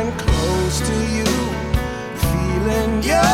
and close to you, feeling your.